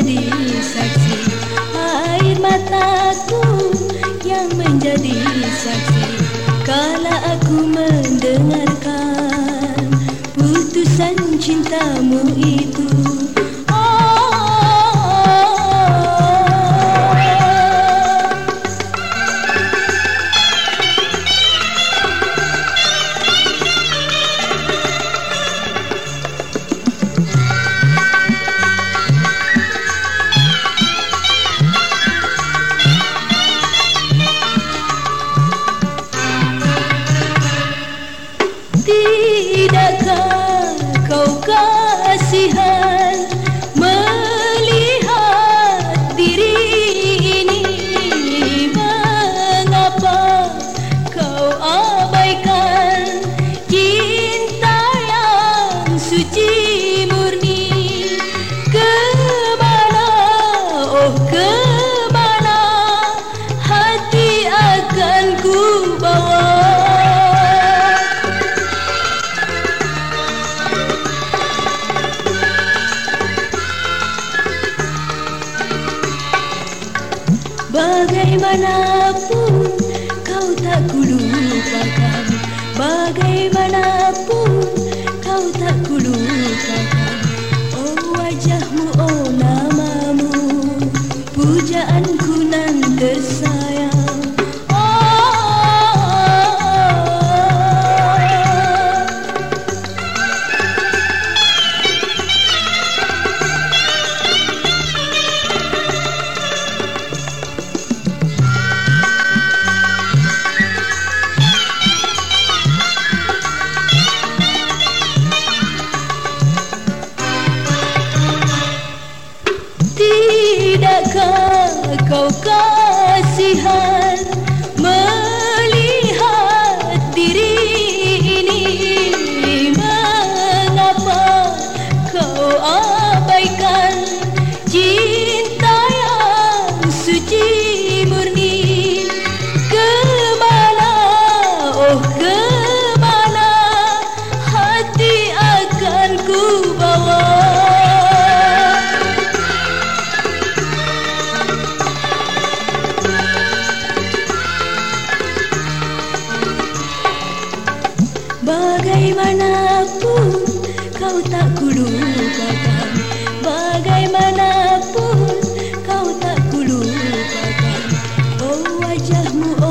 menjadi saksi. Air mataku yang menjadi saksi. Kala aku mendengarkan putusan cintamu itu. Kasihan melihat diri ini. Mengapa kau abaikan cinta yang suci Bagaimanapun kau tak ku lupakan. Bagaimanapun kau tak ku lupakan. Oh wajahmu, oh namamu Pujaanku Tidakkah kau kasihan Bagaimanapun kau tak ku lupakan Bagaimanapun kau tak ku lupakan Oh wajahmu, oh